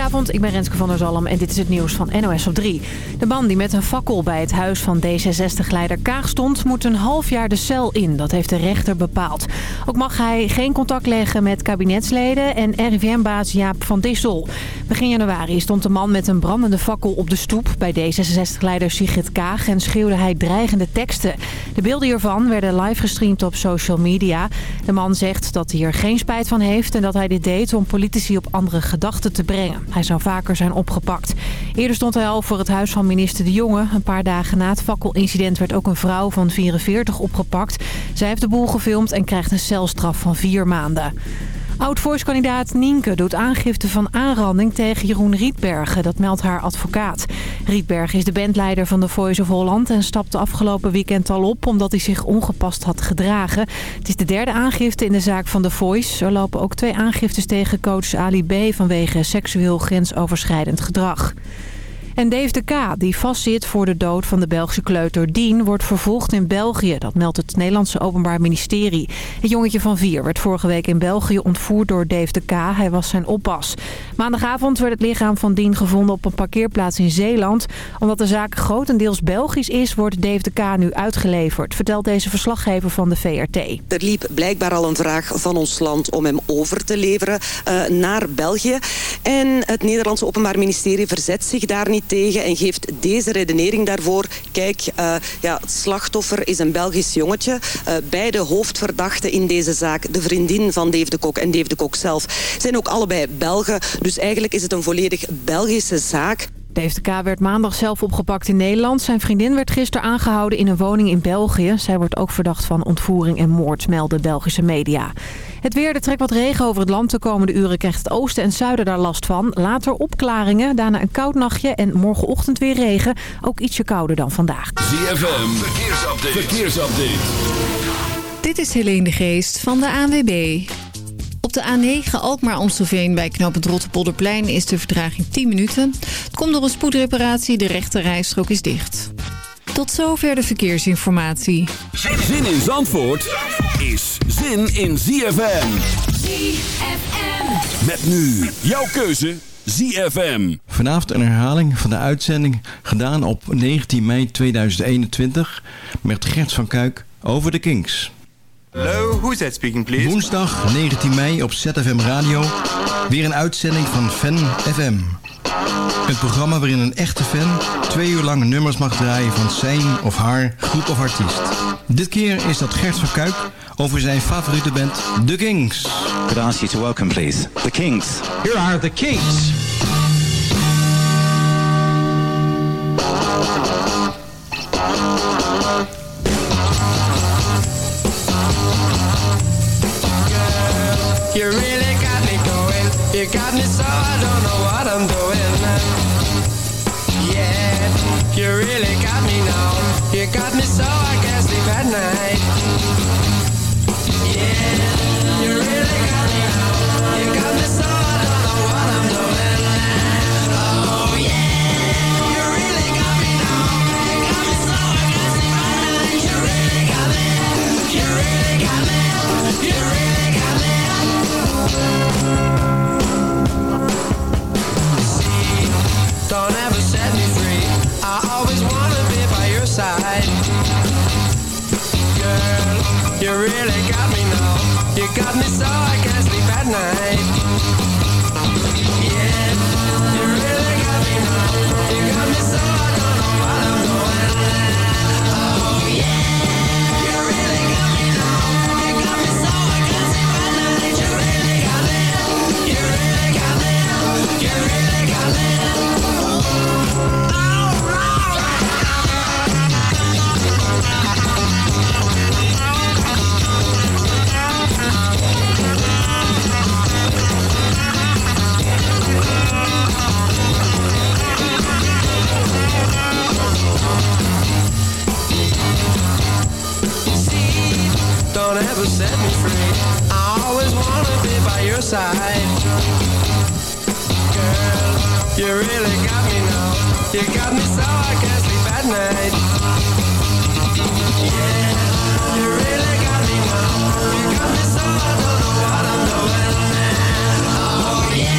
Goedenavond, ik ben Renske van der Zalm en dit is het nieuws van NOS op 3. De man die met een fakkel bij het huis van D66-leider Kaag stond... moet een half jaar de cel in, dat heeft de rechter bepaald. Ook mag hij geen contact leggen met kabinetsleden en RIVM-baas Jaap van Dissel. Begin januari stond de man met een brandende fakkel op de stoep... bij D66-leider Sigrid Kaag en schreeuwde hij dreigende teksten. De beelden hiervan werden live gestreamd op social media. De man zegt dat hij er geen spijt van heeft en dat hij dit deed om politici op andere gedachten te brengen. Hij zou vaker zijn opgepakt. Eerder stond hij al voor het huis van minister De Jonge. Een paar dagen na het fakkelincident werd ook een vrouw van 44 opgepakt. Zij heeft de boel gefilmd en krijgt een celstraf van vier maanden. Oud-Voice-kandidaat Nienke doet aangifte van aanranding tegen Jeroen Rietbergen. Dat meldt haar advocaat. Rietbergen is de bandleider van The Voice of Holland... en stapte afgelopen weekend al op omdat hij zich ongepast had gedragen. Het is de derde aangifte in de zaak van The Voice. Er lopen ook twee aangiftes tegen coach Ali B... vanwege seksueel grensoverschrijdend gedrag. En Dave de K, die vastzit voor de dood van de Belgische kleuter Dien... wordt vervolgd in België. Dat meldt het Nederlandse Openbaar Ministerie. Het jongetje van vier werd vorige week in België ontvoerd door Dave de K. Hij was zijn oppas. Maandagavond werd het lichaam van Dien gevonden op een parkeerplaats in Zeeland. Omdat de zaak grotendeels Belgisch is, wordt Dave de K nu uitgeleverd... vertelt deze verslaggever van de VRT. Er liep blijkbaar al een vraag van ons land om hem over te leveren uh, naar België. En het Nederlandse Openbaar Ministerie verzet zich daar niet tegen en geeft deze redenering daarvoor. Kijk, uh, ja, het slachtoffer is een Belgisch jongetje. Uh, beide hoofdverdachten in deze zaak, de vriendin van Dave de Kok en Dave de Kok zelf, zijn ook allebei Belgen. Dus eigenlijk is het een volledig Belgische zaak. Dave de K werd maandag zelf opgepakt in Nederland. Zijn vriendin werd gisteren aangehouden in een woning in België. Zij wordt ook verdacht van ontvoering en moord, melden Belgische media. Het weer, er trekt wat regen over het land. De komende uren krijgt het oosten en zuiden daar last van. Later opklaringen, daarna een koud nachtje en morgenochtend weer regen. Ook ietsje kouder dan vandaag. ZFM, verkeersupdate. verkeersupdate. Dit is Helene de Geest van de ANWB. Op de A9 Alkmaar-Amstelveen bij knooppunt Rotterpolderplein is de vertraging 10 minuten. Het komt door een spoedreparatie, de rechte rijstrook is dicht. Tot zover de verkeersinformatie. Zin in Zandvoort is zin in ZFM. ZFM. Met nu jouw keuze ZFM. Vanavond een herhaling van de uitzending gedaan op 19 mei 2021 met Gert van Kuik over de Kings. Hallo, who's that speaking please? Woensdag 19 mei op ZFM Radio. Weer een uitzending van Fan FM. Een programma waarin een echte fan twee uur lang nummers mag draaien van zijn of haar groep of artiest. Dit keer is dat Gert van Kuik over zijn favoriete band The Kings. Could I ask you to welcome please The Kings. Here are The Kings. You really got me going. You got me so I don't know what I'm doing. Yeah, you really got me now. You got me so I can't sleep at night. Yeah, you really got me now. You got me so I don't know what I'm doing. Oh yeah, you really got me now. You got me so I can't sleep at night. You really got me. You really got me. You really don't ever set me free. I always wanna be by your side. Girl, you really got me now. You got me so I can't sleep at night. Yeah, you really got me now. You got me so I don't know what I'm doing. set me free. I always wanna be by your side. Girl, you really got me now. You got me so I can't sleep at night. Yeah, you really got me now. You got me so I don't know what I'm doing. Oh yeah.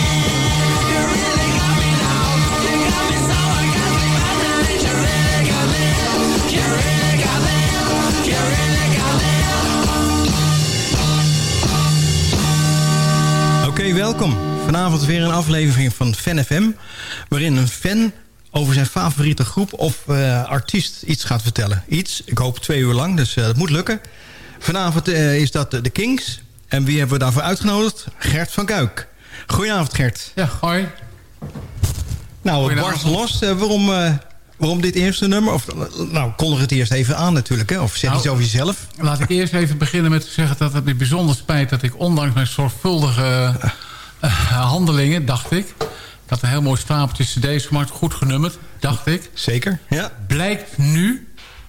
You really got me now. You got me so I can't sleep at night. You really got me. You really got me. You really got me. Welkom. Vanavond weer een aflevering van Fan FM... waarin een fan over zijn favoriete groep of eh, artiest iets gaat vertellen. Iets, ik hoop twee uur lang, dus eh, dat moet lukken. Vanavond eh, is dat de Kings. En wie hebben we daarvoor uitgenodigd? Gert van Kuik. Goedenavond, Gert. Ja, hoi. Nou, barst los. Waarom, waarom dit eerste nummer? Of, nou, kondig het eerst even aan natuurlijk. Hè? Of zeg Nou, iets over jezelf. Laat ik eerst even beginnen met te zeggen dat het me bijzonder spijt... dat ik ondanks mijn zorgvuldige eh, handelingen, dacht ik... ik had een heel mooi stapeltje cd's gemaakt, goed genummerd, dacht ik. Zeker, ja. Blijkt nu,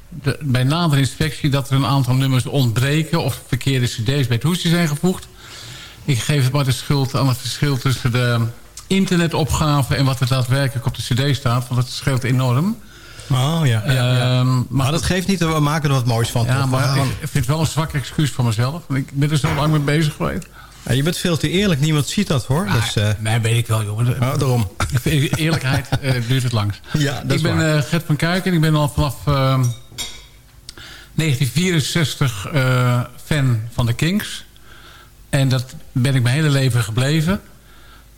de- bij nadere inspectie... dat er een aantal nummers ontbreken... of verkeerde cd's bij het hoesje zijn gevoegd. Ik geef het maar de schuld aan het verschil tussen de internetopgave... en wat er daadwerkelijk op de cd staat, want dat scheelt enorm. Oh ja. ja, ja. Ehm, Maar dat geeft niet, we maken er wat moois van. Ja, toch? Maar ik vind het wel een zwak excuus van mezelf. Ik ben er zo lang mee bezig geweest. Ja, je bent veel te eerlijk, niemand ziet dat hoor. dus, eh, Nee, weet ik wel, jongen. oh, daarom. Eerlijkheid eh, duurt het langst. Ja, dat ik is ben waar. eh, Gert van Kuik en ik ben al vanaf ehm, 1964 eh, fan van de Kings. En dat ben ik mijn hele leven gebleven.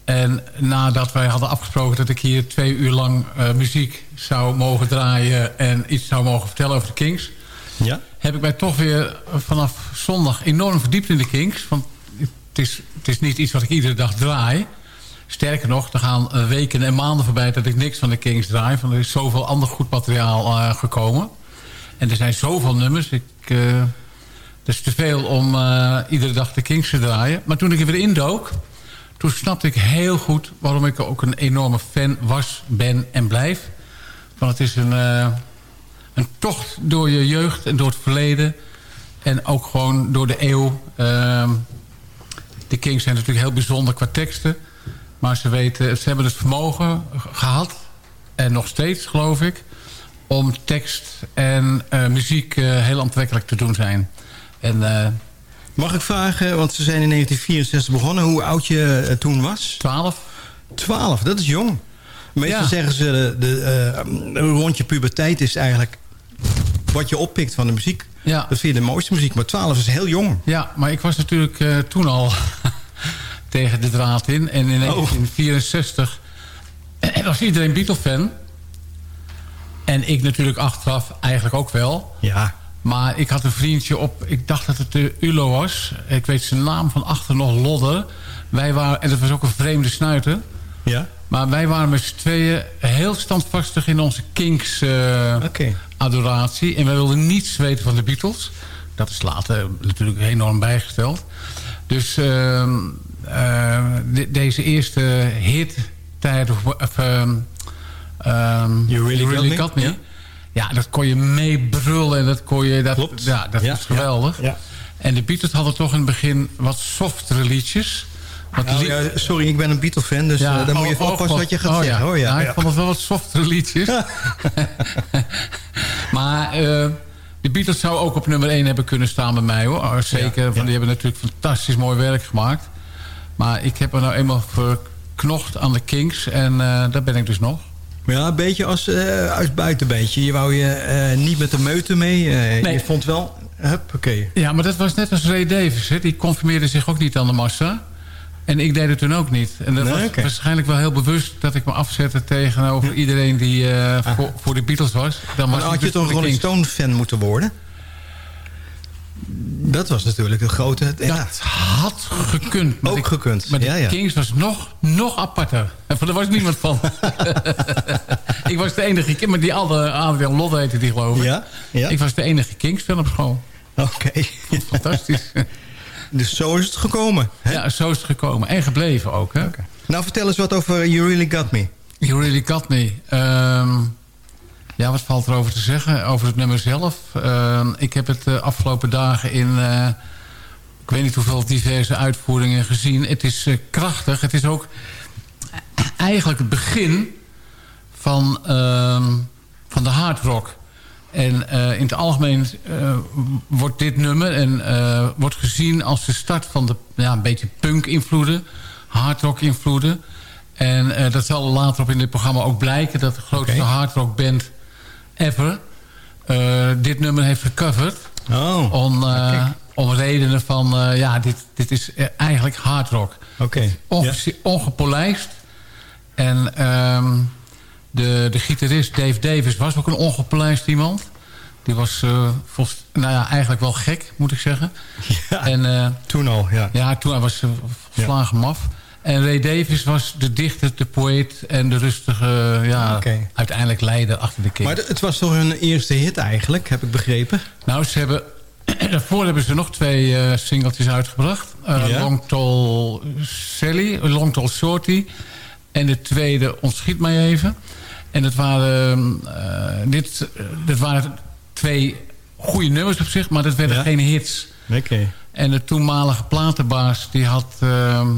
En nadat wij hadden afgesproken dat ik hier twee uur lang eh, muziek zou mogen draaien... en iets zou mogen vertellen over de Kings... Ja? heb ik mij toch weer vanaf zondag enorm verdiept in de Kings. Want het is, het is niet iets wat ik iedere dag draai. Sterker nog, er gaan eh, weken en maanden voorbij dat ik niks van de Kings draai. Want er is zoveel ander goed materiaal eh, gekomen. En er zijn zoveel nummers. Ik, eh het is te veel om iedere dag de Kings te draaien. Maar toen ik er weer indook... toen snapte ik heel goed waarom ik ook een enorme fan was, ben en blijf. Want het is een, eh, een tocht door je jeugd en door het verleden. En ook gewoon door de eeuw. Ehm, de Kings zijn natuurlijk heel bijzonder qua teksten. Maar ze, weten, ze hebben het vermogen gehad. En nog steeds, geloof ik. Om tekst en eh, muziek eh, heel aantrekkelijk te doen zijn. En Mag ik vragen, want ze zijn in 1964 begonnen... hoe oud je eh, toen was? 12. 12, dat is jong. Meestal Ja. zeggen ze, de, de, eh, rond je puberteit is eigenlijk... wat je oppikt van de muziek. Ja. Dat vind je de mooiste muziek. Maar 12 is heel jong. Ja, maar ik was natuurlijk eh, toen al tegen de draad in. En in 1964 was iedereen Beatle-fan. En ik natuurlijk achteraf eigenlijk ook wel. Ja. Maar ik had een vriendje op, ik dacht dat het de ULO was. Ik weet zijn naam van achter nog Lodder. Wij waren, en dat was ook een vreemde snuiter. Ja? Maar wij waren met z'n tweeën heel standvastig in onze Kings eh. En wij wilden niets weten van de Beatles. Dat is later natuurlijk enorm bijgesteld. Dus ehm, eh, de- deze eerste hit tijd ehm, ehm, You Really Got Me, Me. ja. Ja. dat kon je meebrullen. En dat kon je, dat, Klopt. Ja, dat Ja, was geweldig. ja, ja. En de Beatles hadden toch in het begin wat softere liedjes. Wat Nou, ja, sorry, ik ben een Beatle-fan, dus ja, eh, dan moet je oh, oh, oppassen God. wat je gaat Oh, zeggen. Ja. hoor. Ja, Nou. Ik vond het wel wat softere liedjes. maar eh, de Beatles zou ook op nummer 1 hebben kunnen staan bij mij. hoor. Oh, Zeker, want die hebben natuurlijk fantastisch mooi werk gemaakt. Maar ik heb er nou eenmaal verknocht aan de Kings. En eh, daar ben ik dus nog. Ja, een beetje als, eh als buitenbeentje. Je wou je eh, niet met de meute mee. eh, Nee. Je vond wel... Hup, oké. Ja, maar dat was net als Ray Davis. Hè. Die conformeerde zich ook niet aan de massa. En ik deed het toen ook niet. En dat Nee, was waarschijnlijk wel heel bewust dat ik me afzette tegenover iedereen die eh, voor, voor de Beatles was. Dan was had je dus toch de Rolling. Stone fan moeten worden? Dat was natuurlijk een grote... Ja, Dat had gekund. Maar ook de, gekund. Maar de ja, ja. Kings was nog, nog aparter. En daar was niemand van. ik was de enige kind, maar die andere Adrian Lotte heette die geloof ik. Ja, ja. Ik was de enige Kings fan op school. Oké. Fantastisch. dus zo is het gekomen. Hè? ja, zo is het gekomen. En gebleven ook. Hè? Nou, vertel eens wat over You Really Got Me. You really got me. Ehm, ja, wat valt er over te zeggen? Over het nummer zelf. Ehm, ik heb het de afgelopen dagen in... eh, ik weet niet hoeveel diverse uitvoeringen gezien. Het is eh, krachtig. Het is ook eigenlijk het begin van, ehm, van de hard rock. En eh, in het algemeen eh, wordt dit nummer en, eh, wordt gezien als de start van de ja, een beetje punk-invloeden, hardrock invloeden. En eh, dat zal later op in dit programma ook blijken dat de grootste hardrock band ever eh, dit nummer heeft gecoverd. Oh, On, eh, om redenen van, eh, ja, dit, dit is eigenlijk hard rock. Oké. Onge- Ongepolijst. En ehm, de, de gitarist Dave Davis was ook een ongepolijst iemand. Die was volgens, nou ja, eigenlijk wel gek, moet ik zeggen. En, Toen al, ja. ja, toen hij was uh, volslagen maf. En Ray Davis was de dichter, de poëet en de rustige, ja, uiteindelijk leider achter de Kings. Maar het was toch hun eerste hit eigenlijk, heb ik begrepen? Nou, ze hebben... Daarvoor hebben ze nog twee eh singeltjes uitgebracht. Eh, Ja? Long Tall Sally, Long Tall Shorty. En de tweede Ontschiet mij even. En dat waren, eh, dit, dat waren twee goede nummers op zich, maar dat werden Ja? geen hits. Oké. En de toenmalige platenbaas die had ehm,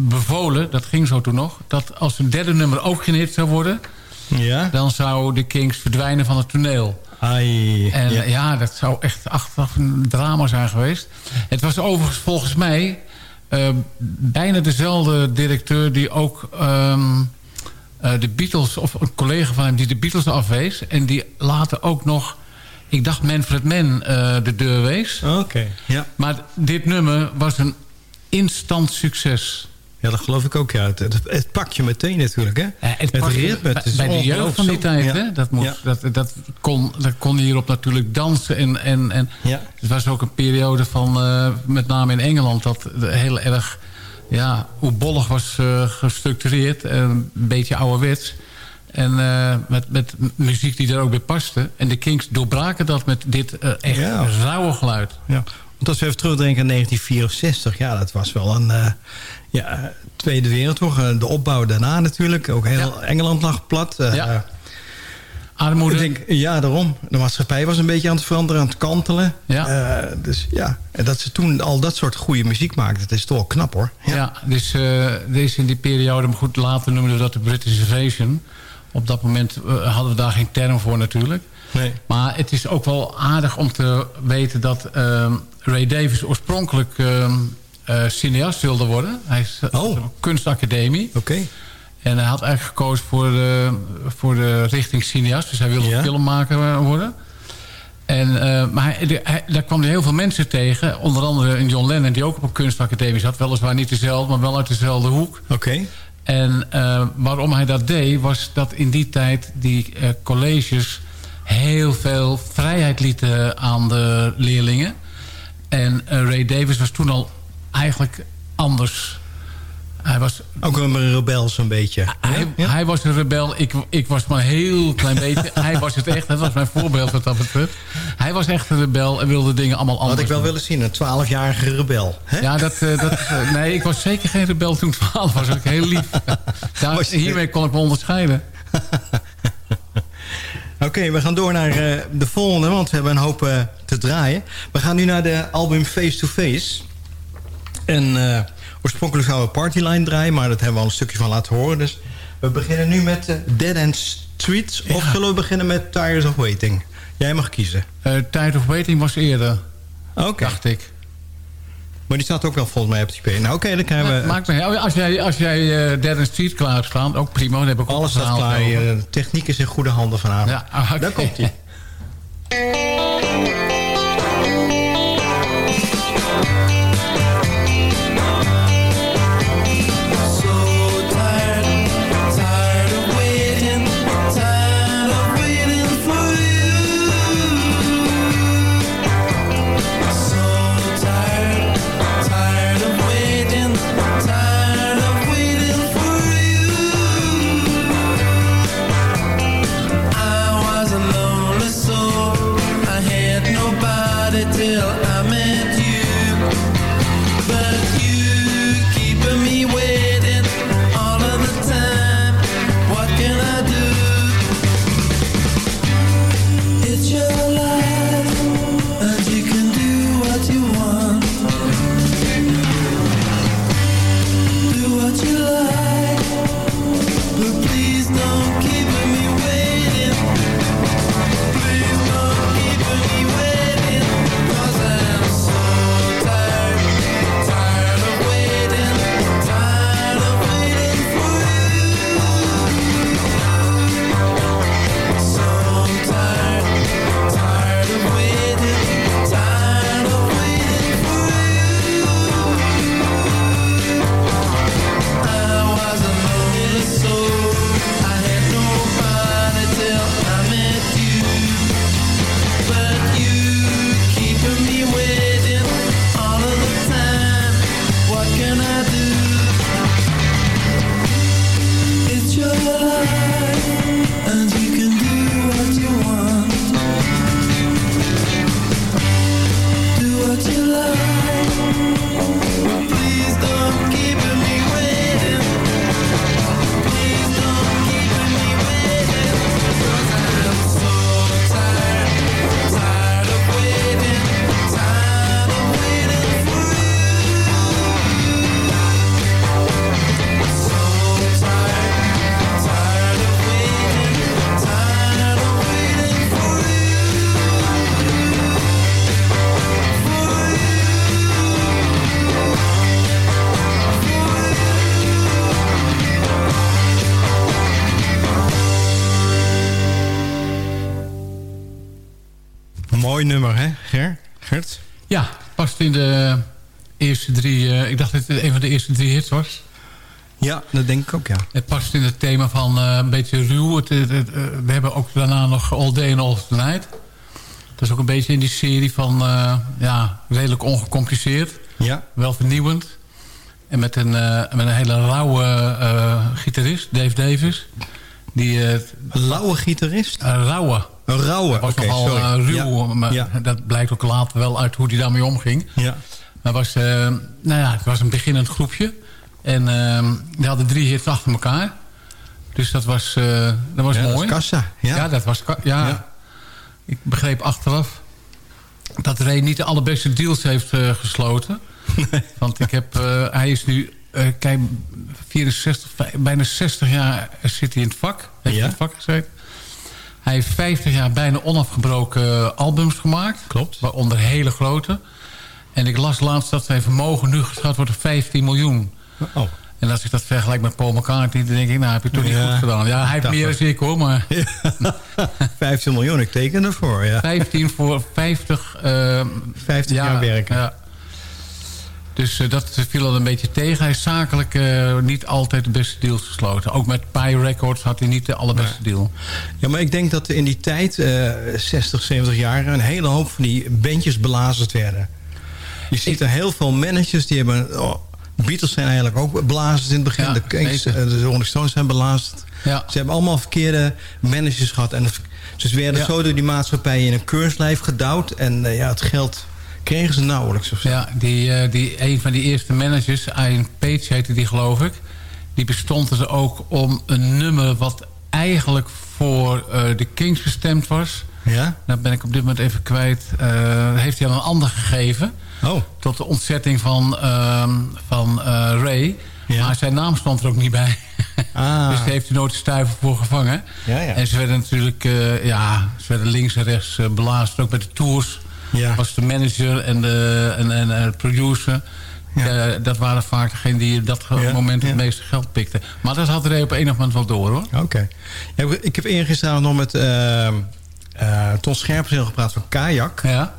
bevolen, dat ging zo toen nog... dat als een derde nummer ook hit zou worden... Ja? dan zou de Kings verdwijnen van het toneel. Ai. En ja. dat zou echt achteraf een drama zijn geweest. Het was overigens volgens mij eh, bijna dezelfde directeur... die ook ehm, eh, de Beatles, of een collega van hem... die de Beatles afwees. En die later ook nog, ik dacht Manfred Mann, eh, de deur wees. Oké, ja. Maar dit nummer was een instant succes. Ja, dat geloof ik ook, ja. Het, het, het pak je meteen natuurlijk, hè? Het het ritme, het bij, is bij de jeugd van die tijd, Ja. hè? Dat, moet, Ja. dat, dat, kon, dat kon hierop natuurlijk dansen. En, en, en Ja. het was ook een periode van, eh, met name in Engeland... dat heel erg, ja, oebollig was eh, gestructureerd. en Een beetje ouderwets. En eh, met, met muziek die er ook bij paste. En de Kings doorbraken dat met dit eh, echt rauwe geluid. Ja. Want als we even terugdenken aan 1964... ja, dat was wel een eh, ja, Tweede Wereldoorlog. eh, De opbouw daarna natuurlijk. Ook heel Engeland lag plat. eh, Ja. Armoede. Ik denk, ja, daarom. De maatschappij was een beetje aan het veranderen, aan het kantelen. Ja. Dus ja, en dat ze toen al dat soort goede muziek maakten... dat is toch wel knap, hoor. Ja, dus is in die periode... maar goed, later noemen we dat de British Invasion. Op dat moment hadden we daar geen term voor natuurlijk. Nee. Maar het is ook wel aardig om te weten dat ehm, Ray Davis oorspronkelijk ehm, eh, cineast wilde worden. Hij is eh, Oh. op een kunstacademie. Oké. En hij had eigenlijk gekozen voor de, voor de richting cineast. Dus hij wilde Ja. filmmaker worden. En, eh, maar hij, daar kwam hij heel veel mensen tegen. Onder andere een John Lennon die ook op een kunstacademie zat. Weliswaar niet dezelfde, maar wel uit dezelfde hoek. Oké. En eh, waarom hij dat deed, was dat in die tijd die eh, colleges heel veel vrijheid lieten aan de leerlingen. En eh, Ray Davis was toen al eigenlijk anders. Hij was, Ook een rebel zo'n beetje. hij, Ja? hij was een rebel, ik, ik was maar een heel klein beetje. hij was het echt, dat was mijn voorbeeld wat dat betreft. Hij was echt een rebel en wilde dingen allemaal anders Had ik wel willen zien, een 12-jarige rebel. Hè? Ja, dat, eh, dat, eh, nee, ik was zeker geen rebel toen ik 12 was. Ook heel lief. Daar, hiermee kon ik me onderscheiden. Oké, we gaan door naar eh, de volgende, want we hebben een hoop eh, te draaien. We gaan nu naar de album Face to Face. En eh, oorspronkelijk zouden we Partyline draaien, maar dat hebben we al een stukje van laten horen. Dus we beginnen nu met Dead End Streets. Of zullen we beginnen met Tires of Waiting? Jij mag kiezen. Tide of Waiting was eerder, Oké. dacht ik. Maar die staat ook wel volgens mij op IP. Nou oké, dan krijgen we... Maakt me, als jij, als jij eh Dead End Street klaar staan, ook prima. Dan heb ik ook Alles staat klaar. De techniek is in goede handen vanavond. Ja, ah, oké. Daar komt hij. hits was. Ja, dat denk ik ook, ja. Het past in het thema van eh, een beetje ruw. Het, het- het, eh, we hebben ook daarna nog All Day and All Night. Dat is ook een beetje in die serie van... eh, ja, redelijk ongecompliceerd. Ja. Wel vernieuwend. En met een, met een hele rauwe gitarist, Dave Davis. Die, Een lauwe gitarist? Een rauwe. Een rauwe, oké, sorry. ruw, Ja, maar ja. dat blijkt ook later wel uit hoe hij daarmee omging. Ja. Was, eh, nou ja, het was een beginnend groepje. En eh, die hadden drie hits achter elkaar. Dus dat was, eh, dat was Ja, dat mooi. is kassa, ja. dat was ja. Ja. Ik begreep achteraf dat Ray niet de allerbeste deals heeft eh, gesloten. Want ik heb, hij is nu, kijk, 64, vij- bijna 60 jaar zit hij in het vak. Heeft Ja. in het vak gezeten. Hij heeft 50 jaar bijna onafgebroken albums gemaakt. Klopt. Waaronder hele grote. En ik las laatst dat zijn vermogen nu geschat wordt op 15 miljoen. Oh. En als ik dat vergelijk met Paul McCartney... dan denk ik, nou, heb je toch niet Ja. goed gedaan. Ja, hij heeft meer dan ik hoor, maar... 15 miljoen, ik teken ervoor, ja. 15 voor 50... eh, 50 jaar werken. Ja. Dus eh, dat viel al een beetje tegen. Hij is zakelijk eh, niet altijd de beste deals gesloten. Ook met Pi Records had hij niet de allerbeste deal. Ja, maar ik denk dat in die tijd, eh 60, 70 jaar... een hele hoop van die bandjes belazerd werden. Je ziet er heel veel managers die hebben... Oh, Beatles zijn eigenlijk ook belazerd in het begin. Ja, de Kings, eh, de Rolling Stones zijn belazerd. Ja. Ze hebben allemaal verkeerde managers gehad. En ze werden Ja. zo door die maatschappij in een keurslijf gedouwd. En eh, ja, het geld kregen ze nauwelijks. Of zo. Ja, die, eh, die, een van die eerste managers, Ian Page heette die geloof ik... die bestond er ook om een nummer wat eigenlijk voor de Kings bestemd was... Ja? Dat ben ik op dit moment even kwijt. eh, heeft hij aan een ander gegeven. Oh. Tot de ontzetting van, ehm, van eh, Ray. Ja. Maar zijn naam stond er ook niet bij. Ah. dus daar heeft hij nooit stuiver voor gevangen. Ja, ja. En ze werden natuurlijk eh, ja, ze werden links en rechts uh, belazerd. Ook met de tours Ja. was de manager en de en, en, producer. Ja. Dat waren vaak degenen die op dat Ja, moment het ja. meeste geld pikten. Maar dat had Ray op enig moment wel door hoor. Oké. Ik heb eergisteren nog met eh, Ton Scherpenzeel gepraat van Kajak. Ja.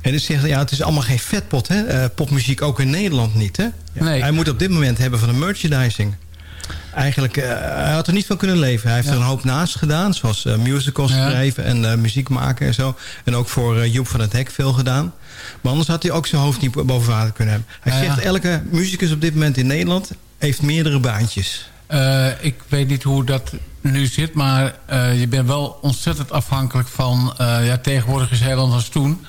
En hij zegt, ja, het is allemaal geen vetpot, hè? Eh, popmuziek ook in Nederland niet, hè? Ja, Nee. Hij moet op dit moment hebben van de merchandising. Eigenlijk, eh, hij had er niet van kunnen leven. Hij heeft Ja. er een hoop naast gedaan. Zoals musicals Ja. schrijven en muziek maken en zo. En ook voor Joep van het Hek veel gedaan. Maar anders had hij ook zijn hoofd niet boven water kunnen hebben. Hij Ja, zegt, elke muzikus op dit moment in Nederland... heeft meerdere baantjes. Ik weet niet hoe dat nu zit, maar eh, je bent wel ontzettend afhankelijk van... eh, ja, tegenwoordig is het heel anders toen.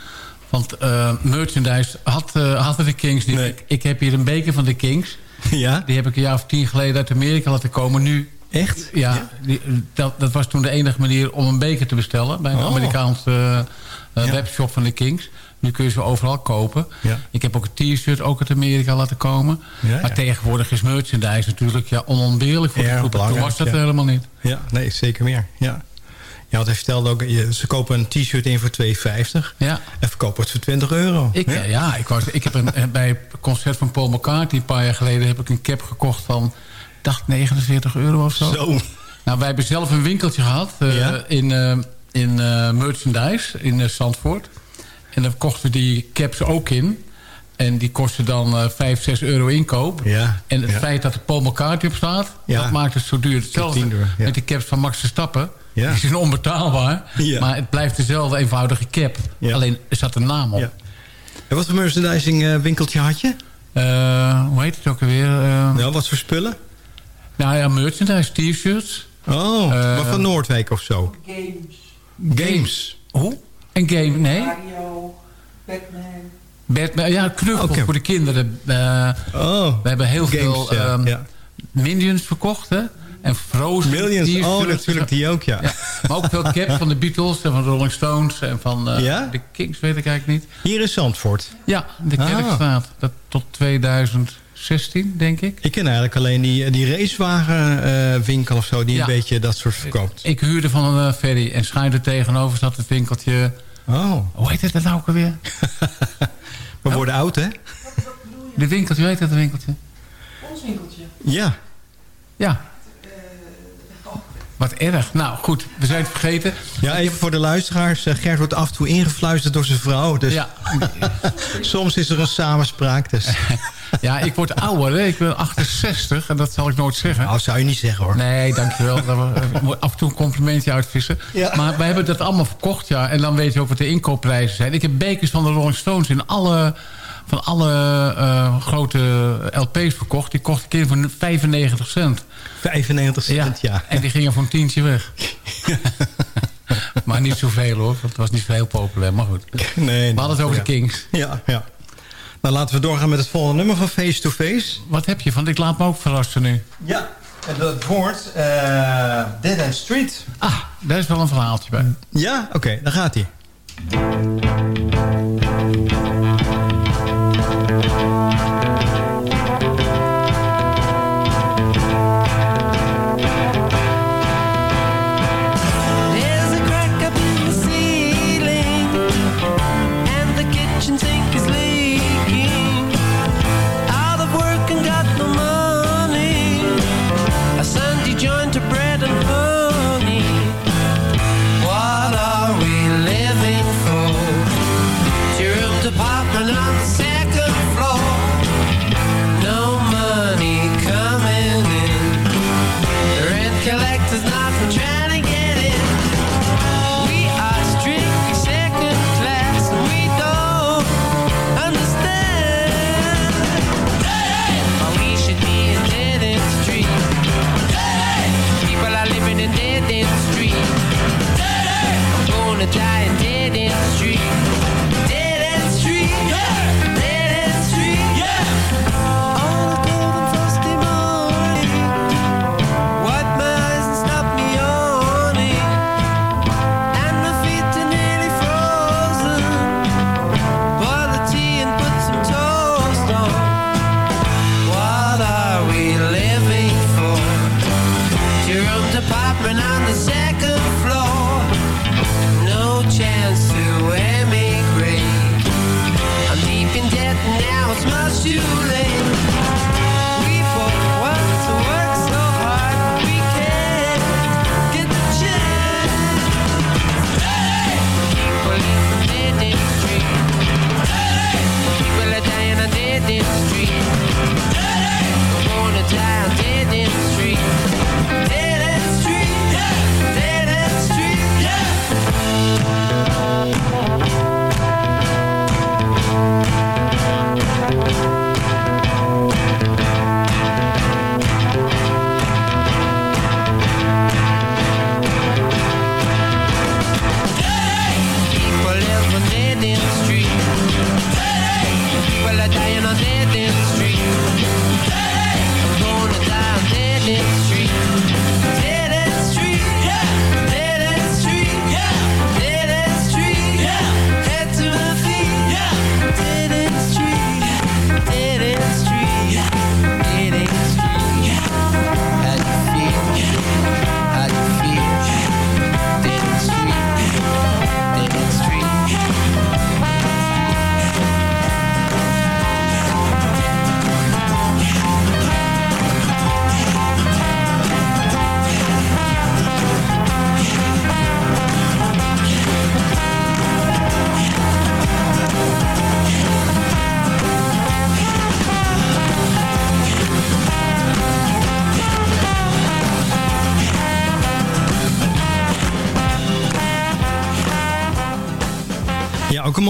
Want eh, merchandise had, hadden de Kings niet. Nee. Ik, ik heb hier een beker van de Kings. ja? Die heb ik een jaar of tien geleden uit Amerika laten komen. Nu, Echt? ja, Die, dat, dat was toen de enige manier om een beker te bestellen... bij een Oh. Amerikaanse Ja. webshop van de Kings. Nu kun je ze overal kopen. Ja. Ik heb ook een t-shirt ook uit Amerika laten komen. Ja, maar tegenwoordig is merchandise natuurlijk ja, onontbeerlijk voor de groep. Toen was dat helemaal niet. Ja, nee, zeker meer. Ja. Ja, want hij vertelde ook, ze kopen een t-shirt in voor 2,50 Ja. en verkopen het voor 20 euro. Ik, ja? ik, was, ik heb een, eh, bij het concert van Paul McCartney... een paar jaar geleden heb ik een cap gekocht van... dacht 49 euro of zo. Zo. Nou, wij hebben zelf een winkeltje gehad eh, Ja? in, eh, in merchandise in Zandvoort. En daar kochten we die caps ook in. En die kostten dan eh 5, 6 euro inkoop. Ja, En het ja. feit dat er Paul McCartney op staat... Ja. dat maakt het zo duur. Hetzelfde 10 door, ja. met de caps van Max Verstappen. Ja. Die zijn onbetaalbaar. Ja. Maar het blijft dezelfde eenvoudige cap. Ja. Alleen er zat een naam op. Ja. En wat voor merchandising eh, winkeltje had je? Eh, hoe heet het ook alweer? Nou, wat voor spullen? Nou ja, merchandise, t-shirts. Oh, maar van Noordwijk of zo? Games. Hoe? Een game, nee. Mario, Batman. Batman, ja, knuffels voor de kinderen. Eh, Oh, we hebben heel games, veel ja, ehm, ja. Minions verkocht, hè. En Frozen Millions, t-shirts. oh natuurlijk, die ook, ja. Ja, maar ook veel caps van de Beatles en van de Rolling Stones en van eh, Ja? de Kings, weet ik eigenlijk niet. Hier in Zandvoort. Ja, de Ah. Kerkstraat. Dat tot 2016, denk ik. Ik ken eigenlijk alleen die, die racewagenwinkel winkel of zo... die Ja. een beetje dat soort verkoopt. Ik huurde van een eh, ferry en schuin er tegenover zat het winkeltje... Oh, Hoe heet het nou ook alweer? we worden oud, hè? De winkeltje, hoe heet dat winkeltje? Ons winkeltje. Ja. Ja. Wat erg. Nou goed, we zijn het vergeten. Ja, even voor de luisteraars. Eh, Gert wordt af en toe ingefluisterd door zijn vrouw. Dus Ja. soms is er een samenspraak. Dus. Ja, ik word ouder. Hè. Ik ben 68 en dat zal ik nooit zeggen. Nou, zou je niet zeggen hoor. Nee, dankjewel. Moet af en toe een complimentje uitvissen. Ja. Maar wij hebben dat allemaal verkocht, ja. En dan weet je ook wat de inkoopprijzen zijn. Ik heb bekers van de Rolling Stones in alle, van alle eh, grote LP's verkocht. Die kocht ik in voor 95 cent. 95 cent, ja. En die gingen voor een tientje weg. maar niet zoveel hoor, want het was niet zo heel populair. Maar goed. Nee, We hadden het over ja. de Kings. Ja, ja. Nou, laten we doorgaan met het volgende nummer van Face to Face. Wat heb je? Want ik laat me ook verrassen nu. Ja, en dat wordt eh, Dead End Street. Ah, daar is wel een verhaaltje bij. Ja, oké, daar gaat hij.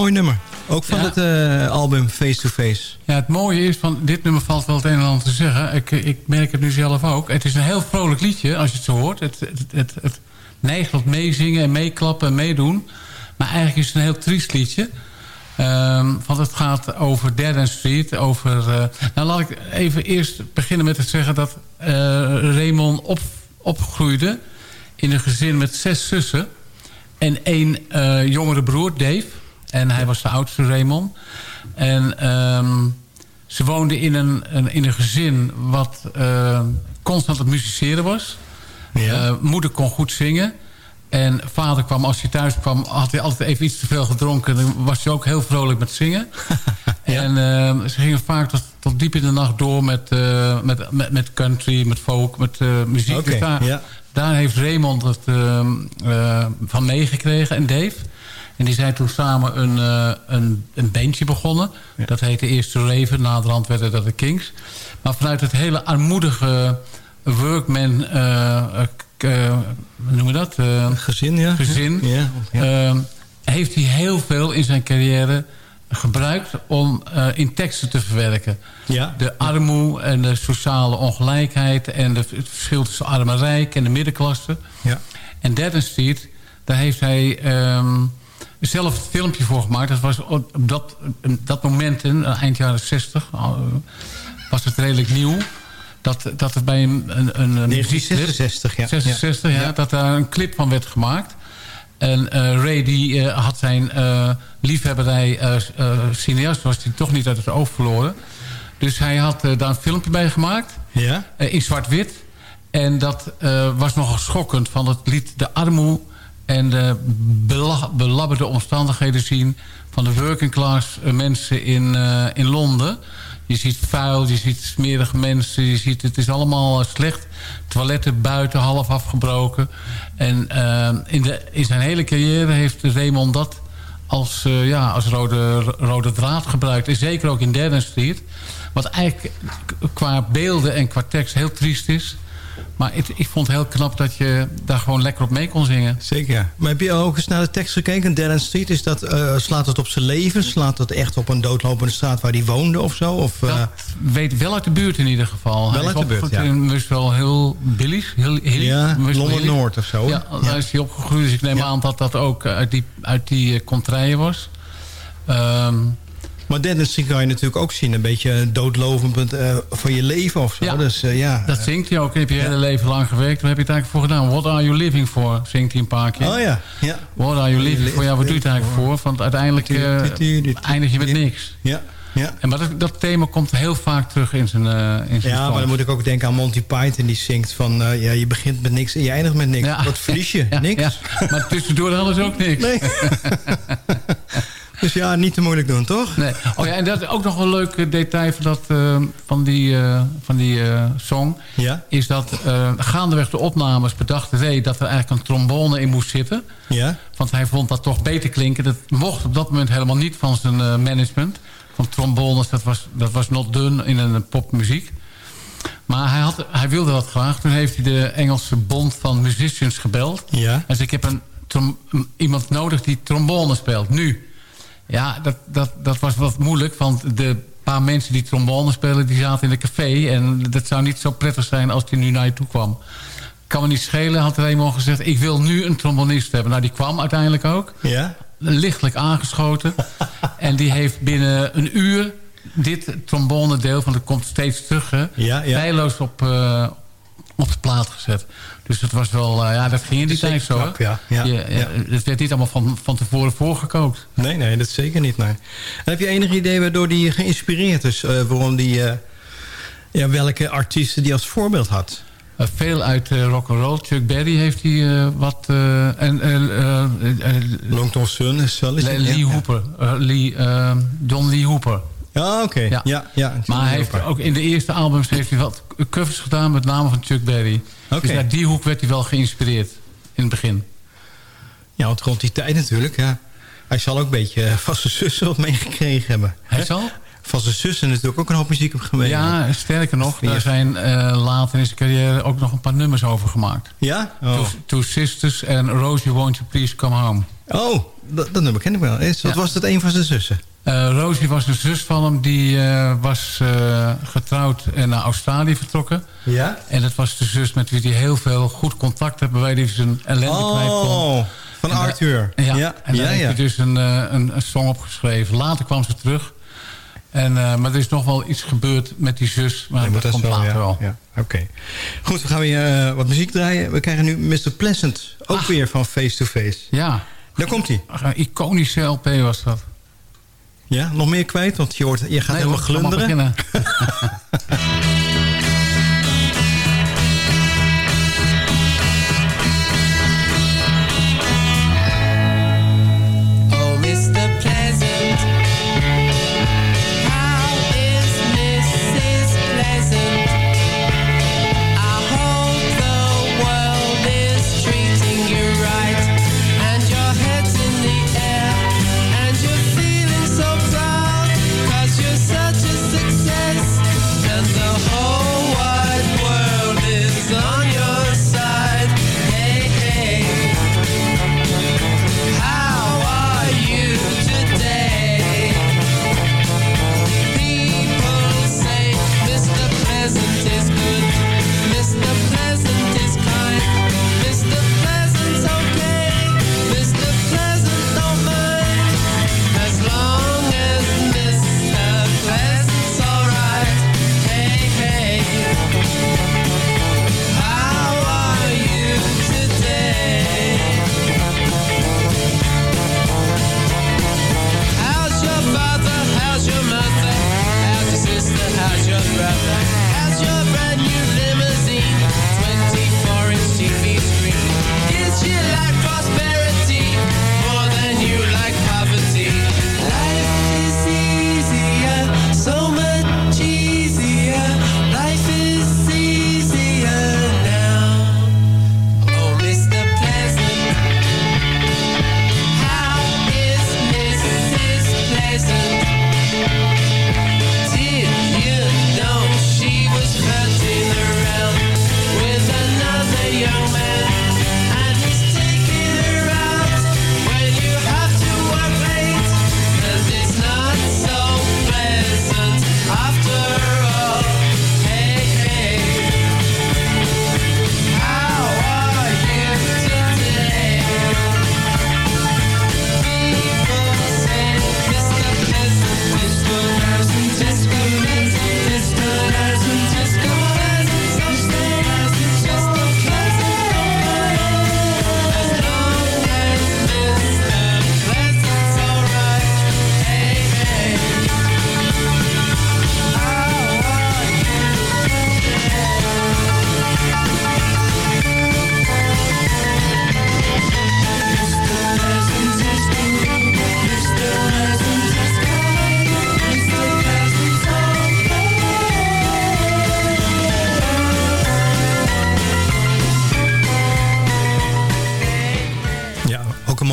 Mooi nummer. Ook van Ja. het eh, album Face to Face. Ja, het mooie is, van dit nummer valt wel het een en ander te zeggen. Ik, ik merk het nu zelf ook. Het is een heel vrolijk liedje, als je het zo hoort. Het, het, het, het neigt tot meezingen en meeklappen en meedoen. Maar eigenlijk is het een heel triest liedje. Ehm, want het gaat over Dead Street. Over, eh, nou, laat ik even eerst beginnen met het zeggen dat eh Raymond op, opgroeide... in een gezin met zes zussen en één eh, jongere broer, Dave. En hij was de oudste, Raymond. En ehm, ze woonden in een, een, in een gezin wat eh, constant aan het musiceren was. Eh, moeder kon goed zingen. En vader kwam, als hij thuis kwam, had hij altijd even iets te veel gedronken. Dan was hij ook heel vrolijk met zingen. En eh, ze gingen vaak tot, tot diep in de nacht door met, eh, met, met, met country, met folk, met eh, muziek. Oké, Dus daar ja. Daar heeft Raymond het ehm, van meegekregen en Dave. En die zijn toen samen een, eh, een, een bandje begonnen. Dat heette eerst The Raven, naderhand werden dat de Kings. Maar vanuit het hele armoedige workman... eh, eh, eh, hoe noemen we dat? Gezin, ja. gezin. Ja, ja. Ehm, heeft hij heel veel in zijn carrière gebruikt om in teksten te verwerken. Ja. De armoede en de sociale ongelijkheid... en de, het verschil tussen arm en rijk en de middenklasse. Ja. En Dead Street, daar heeft hij ehm, zelf het filmpje voor gemaakt. Dat was op dat, op dat moment, in, eh, eind jaren 60, eh, was het redelijk nieuw. Dat, dat er bij een, een, een een muziekclip... 1966, ja. 66, ja. Ja. Dat daar een clip van werd gemaakt. En eh, Ray die, had zijn liefhebberij cineast... was hij toch niet uit het oog verloren. Dus hij had daar een filmpje bij gemaakt. Ja? in zwart-wit. En dat was nogal schokkend. Van het liet de armoede en de bela- belabberde omstandigheden zien... van de working class mensen in, eh, in Londen. Je ziet vuil, je ziet smerige mensen. Je ziet, het is allemaal eh, slecht. Toiletten buiten, half afgebroken. En eh, in, de, in zijn hele carrière heeft Raymond dat als, ja, als rode, rode draad gebruikt. En zeker ook in Derdon Street. Wat eigenlijk qua beelden en qua tekst heel triest is. Maar het, ik vond het heel knap dat je daar gewoon lekker op mee kon zingen. Zeker. Maar heb je ook eens naar de tekst gekeken? End Street, is dat, eh, slaat het op zijn leven? Slaat het echt op een doodlopende straat waar hij woonde of zo? Of, eh, Dat weet wel uit de buurt in ieder geval. Hij uit de buurt, ja. in Muswell heel Billies. Heel, heel, Ja, Londen. Noord of zo? Ja, daar is hij opgegroeid. Dus ik neem aan dat dat ook uit die, uit die eh, contraien was. Ehm, maar Street kan je natuurlijk ook zien. Een beetje doodlovend eh van je leven of zo. Ja, dus, eh, ja. dat zingt hij ook. Heb je hele leven lang gewerkt. Waar heb je het eigenlijk voor gedaan? What are you living for? Zingt hij een paar keer. Oh ja, ja. What are you living for? Ja, wat doe je het eigenlijk voor? Want uiteindelijk eh, eindig je met niks. Ja, ja. En maar dat, dat thema komt heel vaak terug in zijn, in zijn Ja, maar dan moet ik ook denken aan Monty Python. Die zingt van, ja, je begint met niks en je eindigt met niks. Ja. Wat verlies je? Ja, niks. ja. Maar tussendoor hadden ze ook niks. Nee. dus ja, niet te moeilijk doen, toch? Nee. Oh ja, en dat is ook nog een leuk eh, detail van, dat, eh, van die, eh, van die song. Ja. Is dat gaandeweg de opnames bedacht Ray dat er eigenlijk een trombone in moest zitten. Ja. Want hij vond dat toch beter klinken. Dat mocht op dat moment helemaal niet van zijn management. Van trombones, dat was, dat was not done in een popmuziek. Maar hij, had, hij wilde dat graag. Toen heeft hij de Engelse bond van musicians gebeld. Ja. En zei, ik heb een, iemand nodig die trombone speelt, nu. Ja, dat, dat, dat was wat moeilijk, want de paar mensen die trombone spelen... die zaten in een café en dat zou niet zo prettig zijn als die nu naar je toe kwam. Kan me niet schelen, had Raymond gezegd... ik wil nu een trombonist hebben. Nou, die kwam uiteindelijk ook. Ja. Lichtelijk aangeschoten. en die heeft binnen een uur dit trombone-deel... want het komt steeds terug, hè, Ja, ja. feilloos op, eh, op de plaat gezet. Dus het was wel... eh, ja, dat ging in die tijd zo, knap, ja. Ja, Je- ja. Het werd niet allemaal van, van tevoren voorgekookt. Nee, nee, dat zeker niet. Nee. Heb je enig idee waardoor die geïnspireerd is? eh, waarom die, eh, ja, welke artiesten die als voorbeeld had? Eh, veel uit rock and roll. Chuck Berry heeft hij eh, wat... eh, en eh, eh, eh, Longton Sun is wel eens... Le- Lee ja. Hooper. Eh, Lee, eh, John Lee Hooper. Ja, oké. Ja. Ja, ja, Maar hij heeft ook in de eerste albums heeft hij wat covers gedaan met name van Chuck Berry. Dus uit die hoek werd hij wel geïnspireerd in het begin. Ja, want rond die tijd natuurlijk, ja. Hij zal ook een beetje eh, van zijn zussen wat meegekregen hebben. Hij zal? Van zijn zussen natuurlijk ook een hoop muziek op geweest. Ja, sterker nog, daar zijn eh, later in zijn carrière ook nog een paar nummers over gemaakt. Ja? Oh, Two, Two Sisters en Rosie Won't You Please Come Home. oh dat, dat nummer ken ik wel. Is, wat was het een van zijn zussen? Eh, Rosie was een zus van hem die eh, was eh, getrouwd en naar Australië vertrokken. Ja? En dat was de zus met wie hij heel veel goed contact had... waarbij hij zijn ellende kwijt kon. Oh, van En daar- Arthur. Ja, ja, en daar ja, heeft ja. hij dus een, een, een song opgeschreven. Later kwam ze terug. En, maar er is nog wel iets gebeurd met die zus. Maar Nee, dat, komt wel, later wel. Ja, Oké. Goed, we gaan weer wat muziek draaien. We krijgen nu Mr. Pleasant. Ook Ach. weer van Face to Face. Ja, Daar komt hij. een iconische LP was dat. Ja, nog meer kwijt? Want je, hoort, je gaat helemaal glunderen.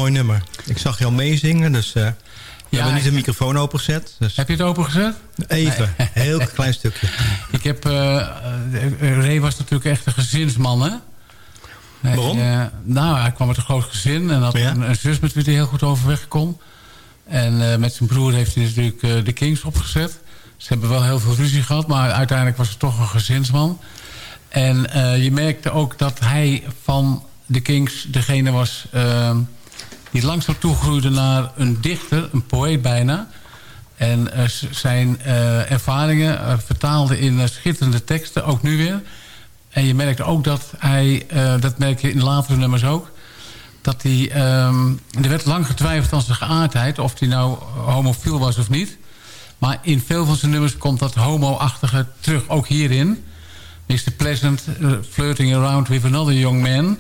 mooi nummer. Ik zag je al meezingen, dus... eh we hebben niet de microfoon opengezet. Dus Heb je het opengezet? even, Nee. heel klein stukje. Ik heb... eh eh, Ray was natuurlijk echt een gezinsman, hè? Hij, Waarom? nou, hij kwam uit een groot gezin en had Ja. een, een zus met wie hij heel goed overweg kon. En met zijn broer heeft hij natuurlijk de Kings opgezet. Ze hebben wel heel veel ruzie gehad, maar uiteindelijk was het toch een gezinsman. En je merkte ook dat hij van de Kings degene was... die langzaam toegroeide naar een dichter, een poëet bijna. En eh, zijn eh, ervaringen eh, vertaalde in schitterende teksten, ook nu weer. En je merkte ook dat hij, dat merk je in latere nummers ook... dat hij, ehm, er werd lang getwijfeld aan zijn geaardheid... of hij nou homofiel was of niet. Maar in veel van zijn nummers komt dat homo-achtige terug, ook hierin. Mr. Pleasant, flirting around with another young man...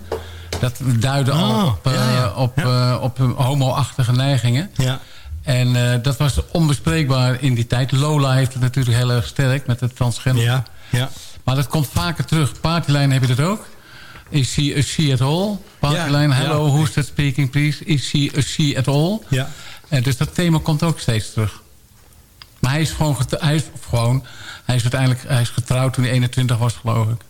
dat duidde al Oh, op, eh, ja, op, eh, op eh, homo-achtige neigingen. Ja. En dat was onbespreekbaar in die tijd. Lola heeft het natuurlijk heel erg sterk met het transgender. Ja, ja. Maar dat komt vaker terug. Partyline heb je dat ook. Is she a she at all? Partyline, Ja, hello, ja. who's that speaking please? Is she a she at all? Ja. En dus dat thema komt ook steeds terug. Maar hij is gewoon, hij is, gewoon, hij is uiteindelijk hij is getrouwd toen hij 21 was, geloof ik.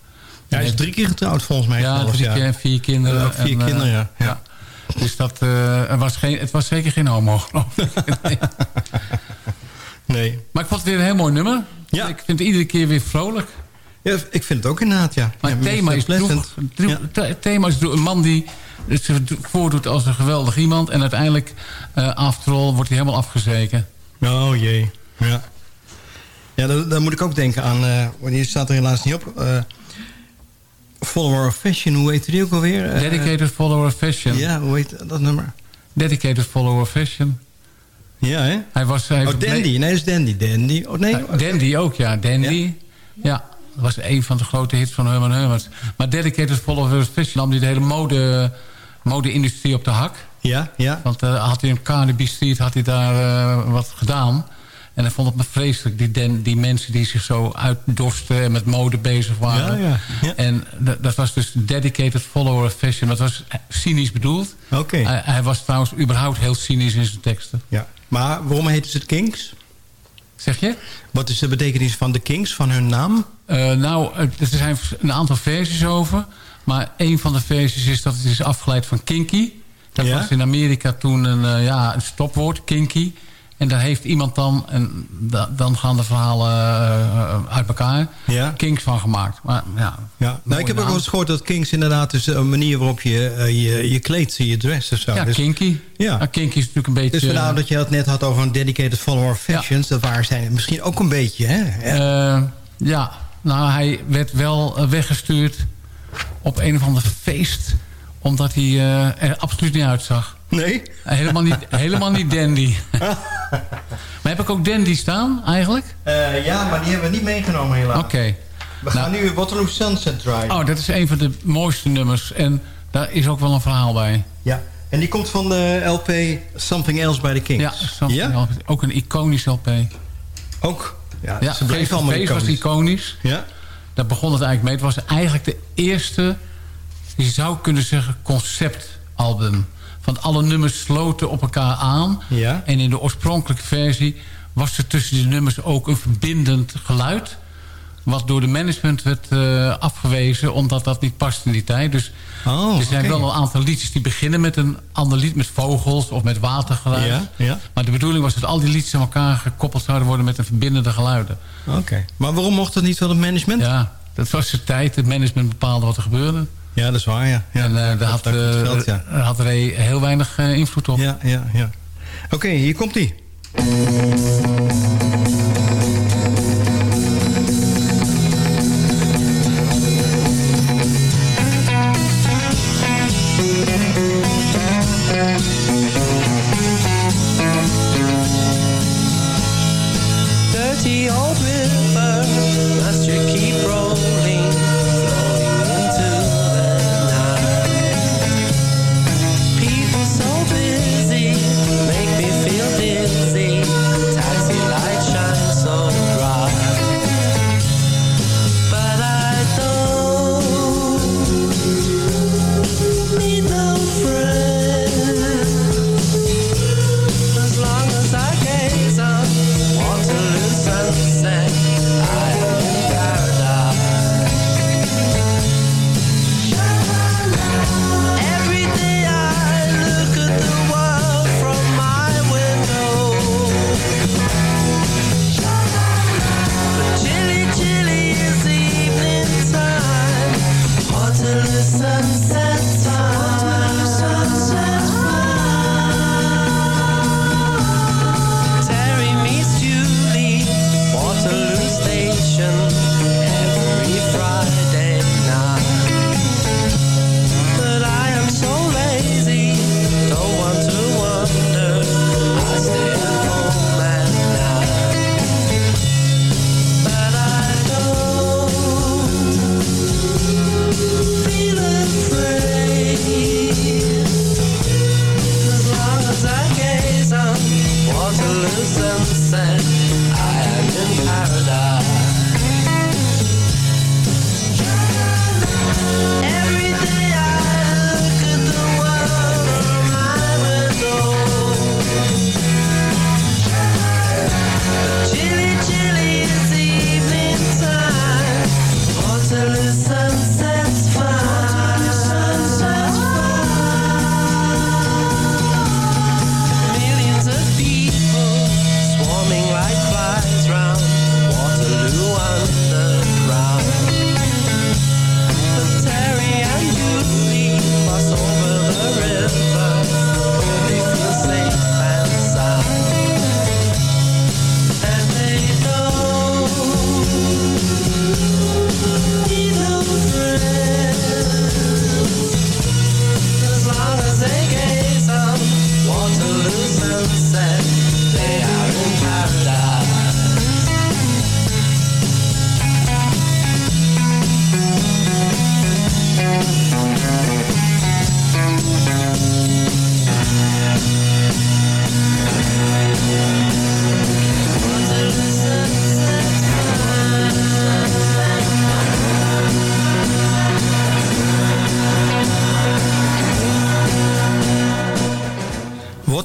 Ja, hij is drie keer getrouwd volgens mij. Ja, zelfs, drie keer en vier kinderen. Vier En, eh, kinderen, ja. ja. Dus dat, eh, er was geen, het was zeker geen homo, geloof ik. Nee. Nee. Maar ik vond het weer een heel mooi nummer. Ja. Ik vind het iedere keer weer vrolijk. Ja, ik vind het ook inderdaad, ja. Maar ja, het thema is, Ja. het thema is een man die zich voordoet als een geweldig iemand. En uiteindelijk, eh after all, wordt hij helemaal afgezeken. Oh jee, ja. Ja, daar, daar moet ik ook denken aan... want die staat er helaas niet op. Follower of Fashion, hoe heet die ook alweer? Eh, Dedicated follower of fashion. Ja, hoe heet dat nummer? Dedicated follower of fashion. Ja, hè? Hij was, hij Oh, Dandy. Nee, dat is Dandy. Dandy. Oh, nee. Dandy ook, ja. Dandy. Ja. Dat was een van de grote hits van Herman Hermans. Maar Dedicated Follower of Fashion nam hij de hele mode, mode-industrie op de hak. Ja, ja. Want eh, had hij in Carnaby Street had hij daar eh, wat gedaan. En hij vond het me vreselijk, die, den, die mensen die zich zo uitdorsten... en met mode bezig waren. Ja, ja, ja. En dat- dat was dus dedicated follower of fashion. Dat was cynisch bedoeld. Oké. Hij, hij was trouwens überhaupt heel cynisch in zijn teksten. Ja. Maar waarom heten ze het Kings? Zeg je? Wat is de betekenis van de Kings, van hun naam? Eh, nou, er zijn een aantal versies over. Maar een van de versies is dat het is afgeleid van kinky. Dat Ja? was in Amerika toen een, eh, ja, een stopwoord, kinky. En daar heeft iemand dan, en da- dan gaan de verhalen eh, uit elkaar, Ja. kinks van gemaakt. Maar ja, Ja. Nou, ik heb ook wel eens gehoord dat Kings inderdaad is een manier waarop je eh, je, je kleedt, je dress of zo. Ja, Dus- kinky. Ja. Ja, kinky is natuurlijk een beetje... Dus vandaar dat je het net had over een dedicated follower of fashions. Dat waren zijn misschien ook een beetje, hè? Ja. Eh, ja, nou, hij werd wel weggestuurd op een of ander feest. Omdat hij er absoluut niet uitzag. Nee? Helemaal niet, helemaal niet dandy. maar heb ik ook dandy staan, eigenlijk? Eh, ja, maar die hebben we niet meegenomen helaas. Oké. We gaan Nou. nu Waterloo Sunset draaien. Oh, dat is een van de mooiste nummers. En daar is ook wel een verhaal bij. Ja. En die komt van de LP Something Else by the Kings. Ja, Something Else. ook een iconisch LP. Ook? Ja, Ja, ze to allemaal Face was iconisch. iconisch. Ja? Daar begon het eigenlijk mee. Het was eigenlijk de eerste, je zou kunnen zeggen, conceptalbum. Want alle nummers sloten op elkaar aan. Ja. En in de oorspronkelijke versie was er tussen die nummers ook een verbindend geluid. Wat door de management werd eh, afgewezen, omdat dat niet past in die tijd. Dus Oh, er zijn wel een aantal liedjes die beginnen met een ander lied, met vogels of met watergeluid. Ja, ja. Maar de bedoeling was dat al die liedjes aan elkaar gekoppeld zouden worden met een verbindende geluiden. Oké. Maar waarom mocht dat niet van het management? Ja, dat was de tijd. Het management bepaalde wat er gebeurde. Ja, dat is waar, ja. ja en eh, daar had, eh, ja. daar had Ray heel weinig eh, invloed op. Ja, ja, ja. Oké, hier komt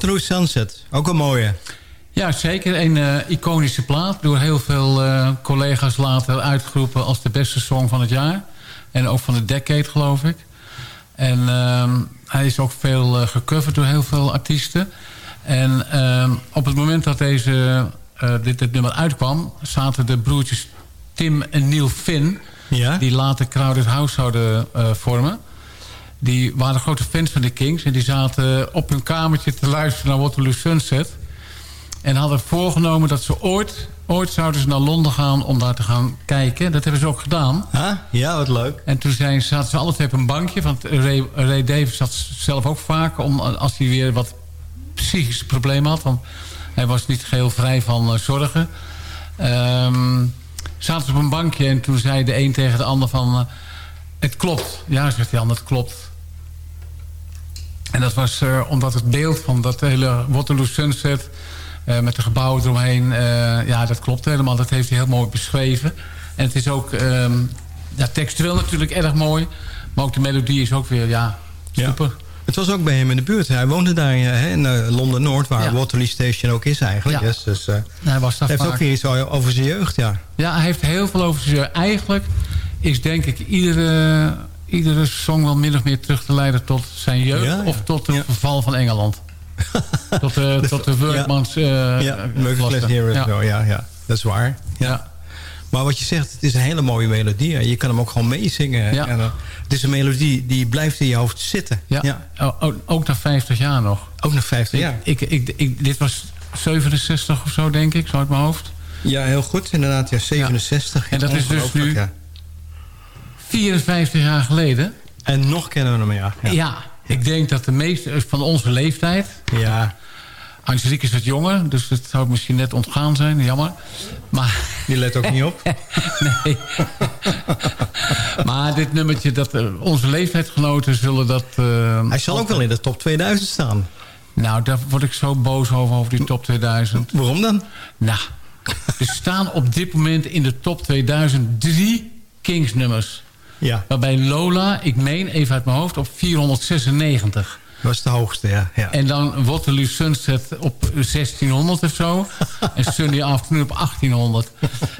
Waterloo Sunset, ook een mooie. Ja, zeker. Een eh, iconische plaat. Door heel veel eh, collega's later uitgeroepen als de beste song van het jaar. En ook van de decade, geloof ik. En ehm, hij is ook veel eh, gecoverd door heel veel artiesten. En ehm, op het moment dat deze, dit, dit nummer uitkwam... zaten de broertjes Tim en Neil Finn... Ja? die later Crowded House zouden vormen... die waren grote fans van de Kings... en die zaten op hun kamertje te luisteren naar Waterloo Sunset... en hadden voorgenomen dat ze ooit, ooit zouden ze naar Londen gaan... om daar te gaan kijken. Dat hebben ze ook gedaan. Huh? Ja, wat leuk. En toen zijn, zaten ze alle twee op een bankje. Want Ray, Ray Davis zat zelf ook vaak... Om, als hij weer wat psychische problemen had. Want hij was niet geheel vrij van eh, zorgen. Ehm, zaten ze op een bankje en toen zei de een tegen de ander van... eh, het klopt. Ja, zegt die ander, het klopt. En dat was eh, omdat het beeld van dat hele Waterloo Sunset... eh, met de gebouwen eromheen... eh, ja, dat klopt helemaal. Dat heeft hij heel mooi beschreven. En het is ook ehm, ja, textueel natuurlijk erg mooi. Maar ook de melodie is ook weer, ja, super. Het was ook bij hem in de buurt. Hij woonde daar hè, in Londen-Noord, waar Ja. Waterloo Station ook is eigenlijk. Ja. Yes, dus, Hij was daar heeft vaak. ook weer iets over zijn jeugd, ja. Ja, hij heeft heel veel over zijn... Eigenlijk is denk ik iedere, iedere song wel min of meer terug te leiden tot zijn jeugd... Ja, ja. of tot het verval van Engeland. tot, de, tot de workmans... eh ja, Ja. ja, ja. Dat is waar. Ja. Maar wat je zegt, het is een hele mooie melodie. Je kan hem ook gewoon meezingen. Ja. En, eh, het is een melodie die blijft in je hoofd zitten. Ja. O- ook na 50 jaar nog. Ook nog 50 jaar. Ik, ik, dit was 67 of zo, denk ik, zo uit mijn hoofd. Ja, heel goed. Inderdaad, ja, 67. En dat is dus nu ja. 54 jaar geleden. En nog kennen we hem, ja. Ja. ik denk dat de meeste van onze leeftijd... Ja. Angelique is wat jonger, dus het zou misschien net ontgaan zijn. Jammer. Maar, Die let ook niet op. nee. maar dit nummertje, dat, eh, onze leeftijdsgenoten zullen dat... eh, Hij zal ook wel in de top 2000 staan. Nou, daar word ik zo boos over, over die top 2000. Waarom dan? Nou, er staan op dit moment in de top 2000 drie Kings-nummers. Ja. Waarbij Lola, ik meen even uit mijn hoofd, op 496. Dat is de hoogste, ja. ja. En dan Waterloo Sunset op 1600 of zo. en Sunny Afternoon op 1800.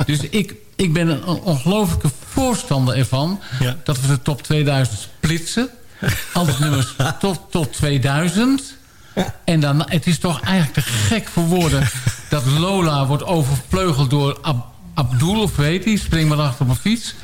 Dus ik, ik ben een ongelofelijke voorstander ervan... Ja. dat we de top 2000 splitsen. Alle nummers tot, tot 2000. En dan, het is toch eigenlijk te gek voor woorden... dat Lola wordt overvleugeld door Ab- Abdul, of weet hij... spring maar achter op een fiets.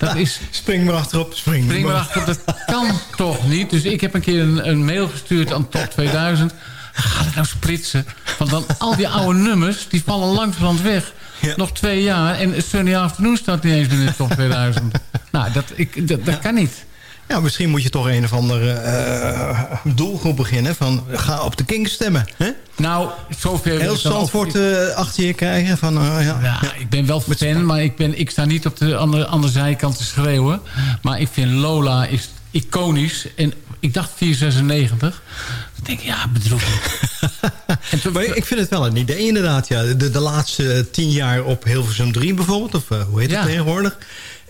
Dat is Spring maar achterop, spring, Spring maar achterop, dat kan toch niet? Dus ik heb een keer een, een mail gestuurd aan Top 2000. Ga het nou splitsen? Want dan al die oude nummers, die vallen langzamerhand weg. Ja. Nog twee jaar en Sunny Afternoon staat niet eens meer in de Top 2000. nou, dat, ik, dat, dat kan niet. Ja, misschien moet je toch een of andere eh, doelgroep beginnen. Van, ga op de King stemmen. Hè? Nou, zover... Heel Zandvoort eh, achter je krijgen. Van, eh, ja, Ja, ik ben wel fan, maar ik, ben, ik sta niet op de andere, andere zijkant te schreeuwen. Maar ik vind Lola is iconisch. En ik dacht 496. Ik denk, ja, Maar ik vind het wel een idee inderdaad. Ja. De, de laatste tien jaar op Hilversum 3 bijvoorbeeld. Of hoe heet Ja. het tegenwoordig?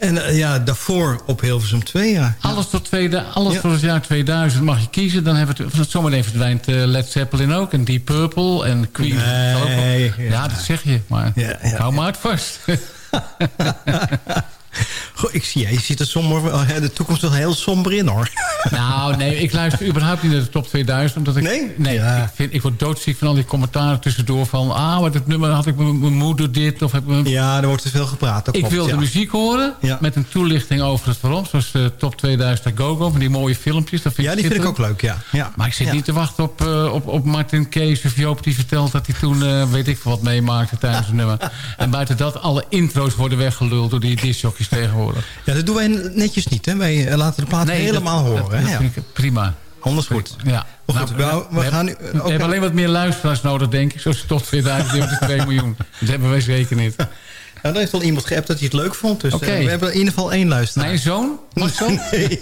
En eh, ja, daarvoor op Hilversum 2, ja. Alles, tot, tweede, alles Ja. tot het jaar 2000 mag je kiezen. Dan hebben we het, zometeen verdwijnt eh, Led Zeppelin ook. En Deep Purple en Queen. Nee, ja. ja, dat zeg je. Maar hou maar het vast. Goh, ik zie, je ziet het somber, eh, de toekomst wel heel somber in, hoor. nou, nee, ik luister überhaupt niet naar de top 2000. Omdat ik, Nee? Nee, Ja. ik, vind, ik word doodziek van al die commentaren tussendoor. Van, ah, wat het nummer had ik mijn moeder dit. Of heb mijn Ja, er wordt te veel gepraat. Ik klopt, wil ja. de muziek horen Ja. met een toelichting over het waarom. Zoals de Top 2000 Go-Go, van die mooie filmpjes. Dat vind Ja, die vind ik ook leuk, ja. ja. Maar ik zit niet te wachten op, eh, op, op Martin Kees of Joop die vertelt dat hij toen eh, weet ik veel wat meemaakte tijdens een nummer. En buiten dat, alle intro's worden weggeluld door die discjockeys tegenwoordig. Ja, dat doen wij netjes niet, hè. Wij eh, laten de plaat helemaal dat, horen. Dat, hè, dat ja. vind ik prima. Anders goed. Ja. Goed, Nou, we- we gaan nu- we ook- hebben alleen wat meer luisteraars nodig, denk ik. Zoals tot 2000, die hebben de 2 miljoen. Dat hebben wij zeker niet. Nou, er heeft al iemand geappt dat hij het leuk vond. Dus eh, we hebben in ieder geval één luisteraar. Mijn zoon? Mijn zoon? Nee,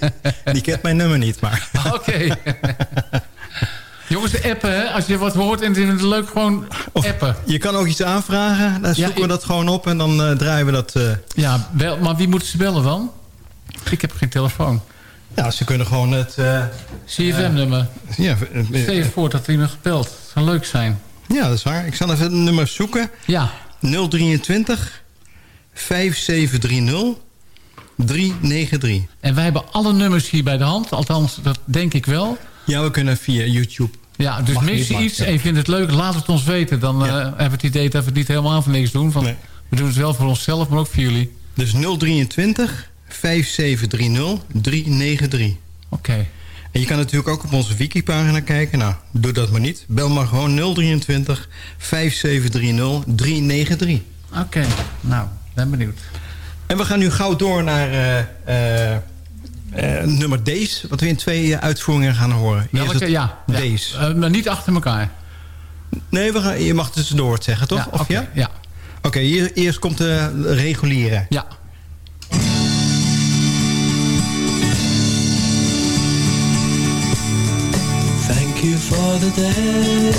die kent mijn nummer niet, maar... Oké. Jongens, de appen, hè? Als je wat hoort en vindt het leuk, gewoon appen. Je kan ook iets aanvragen, dan Ja, zoeken we dat gewoon op... en dan eh, draaien we dat... eh, Ja, wel, maar wie moeten ze bellen dan? Ik heb geen telefoon. Ja, ze kunnen gewoon het... eh, CFM-nummer. ja, Stel je voor dat hij me gebeld. Het zou leuk zijn. ja, dat is waar. Ik zal even het nummer zoeken. Ja. 023 5730 393. En wij hebben alle nummers hier bij de hand. Althans, dat denk ik wel. Ja, we kunnen via YouTube. Ja, dus mis je iets ja. en je vindt het leuk, laat het ons weten. Dan eh, hebben we het idee dat we het niet helemaal voor niks doen. Nee. We doen het wel voor onszelf, maar ook voor jullie. Dus 023 5730 393. Oké. En je kan natuurlijk ook op onze wikipagina kijken. Nou, doe dat maar niet. Bel maar gewoon 023 5730 393. Oké, nou, ben benieuwd. En we gaan nu gauw door naar eh, eh, eh, nummer Days. Wat we in twee eh, uitvoeringen gaan horen. Eerst Welke? het Ja, ja. Days. Eh, maar niet achter elkaar. Nee, we gaan, je mag tussendoor het zeggen, toch? Ja, of ja? ja. Oké, hier- eerst komt de reguliere. Ja. Thank you for the days,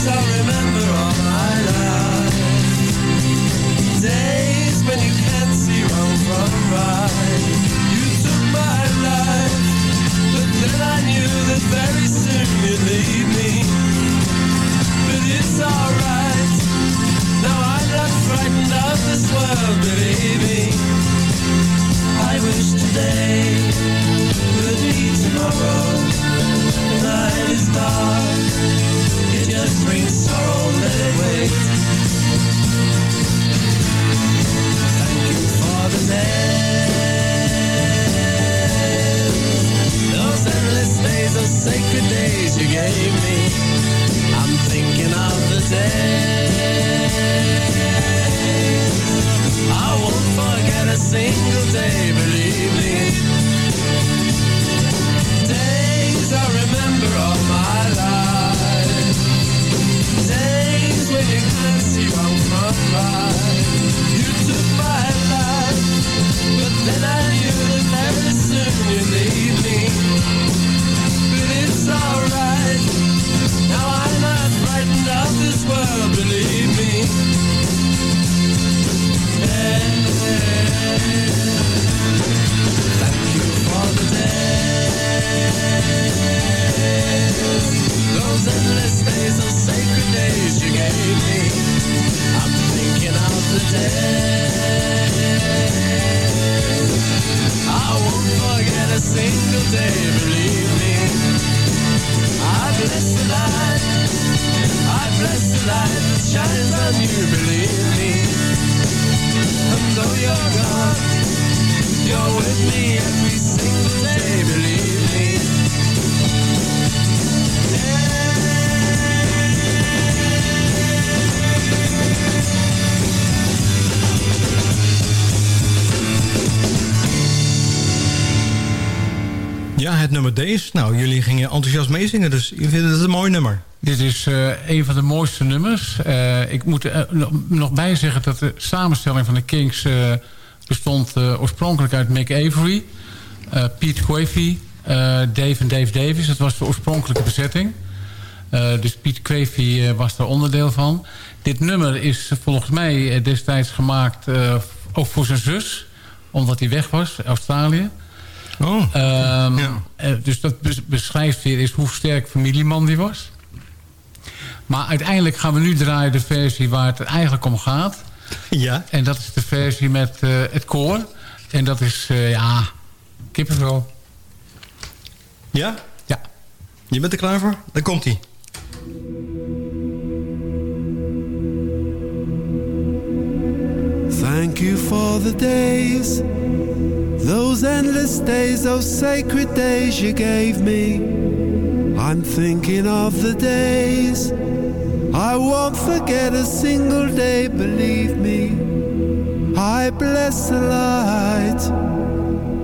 Days I remember all my life. Days when you can't see wrong from right. You took my life, but then I knew that very soon you'd leave me. But it's alright. Now I'm not frightened of this world, believe me. I wish today could be tomorrow. The night is dark, it just brings sorrow, let it wait. Thank you for the days, those endless days, those sacred days you gave me. I'm thinking of the days. I won't forget a single day, believe me. Nou, jullie gingen enthousiast meezingen, dus jullie vinden het een mooi nummer. Dit is eh, een van de mooiste nummers. Eh, ik moet er nog- nog bij zeggen dat de samenstelling van de Kings... eh, bestond eh, oorspronkelijk uit Mick Avery... eh, Pete Quavey, eh, Dave en Dave Davis. Dat was de oorspronkelijke bezetting. Eh, dus Pete Quavey eh, was daar onderdeel van. Dit nummer is volgens mij eh, destijds gemaakt... eh, ook voor zijn zus, omdat hij weg was, Australië. Oh, Ehm, eh, dus dat bes- beschrijft weer eens hoe sterk familieman die was. Maar uiteindelijk gaan we nu draaien de versie waar het eigenlijk om gaat. ja. En dat is de versie met eh, het koor. En dat is, eh, ja, kippenvel. Ja? Ja. Je bent er klaar voor? Dan komt hij. Thank you for the days, those endless days, those sacred days you gave me. I'm thinking of the days, I won't forget a single day, believe me. I bless the light,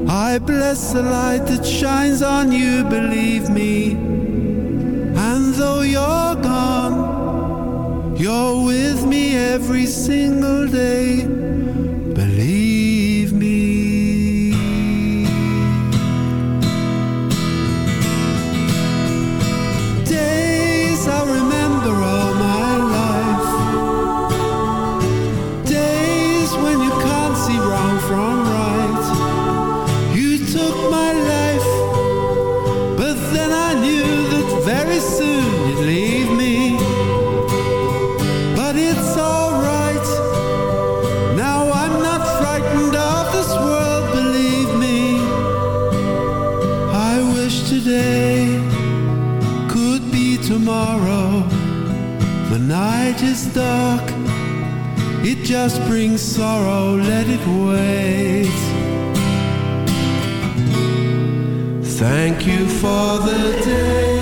I bless the light that shines on you, believe me. And though you're gone, you're with me every single day. Night is dark, it just brings sorrow, let it wait. Thank you for the days.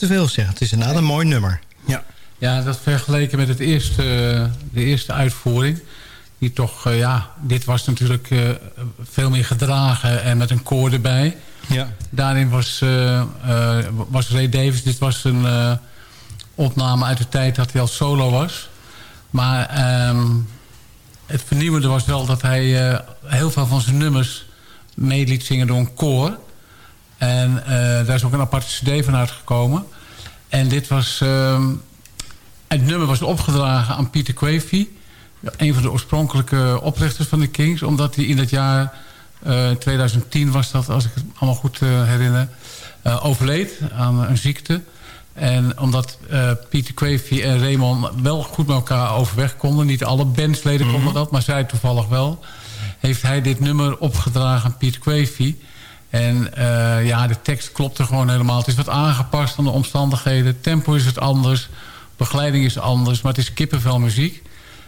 Niks te veel gezegd. Het is inderdaad een mooi nummer. Ja. Ja, dat vergeleken met het eerste, de eerste uitvoering. Die toch, eh, ja, dit was natuurlijk eh, veel meer gedragen en met een koor erbij. Ja. Daarin was, eh, eh, was Ray Davis, dit was een eh, opname uit de tijd dat hij al solo was. Maar ehm, het vernieuwende was wel dat hij eh, heel veel van zijn nummers mee liet zingen door een koor. En eh, daar is ook een aparte cd van uitgekomen. En dit was... ehm, het nummer was opgedragen aan Peter Quavey. Een van de oorspronkelijke oprichters van de Kings. Omdat hij in dat jaar... eh, 2010 was dat, als ik het allemaal goed eh, herinner... eh, overleed aan een ziekte. En omdat eh Peter Quavey en Raymond wel goed met elkaar overweg konden... niet alle bandsleden konden dat, maar zij toevallig wel... heeft hij dit nummer opgedragen aan Peter Quavey... En eh, ja, de tekst klopt er gewoon helemaal. Het is wat aangepast aan de omstandigheden. Tempo is het anders. Begeleiding is anders. Maar het is kippenvel muziek.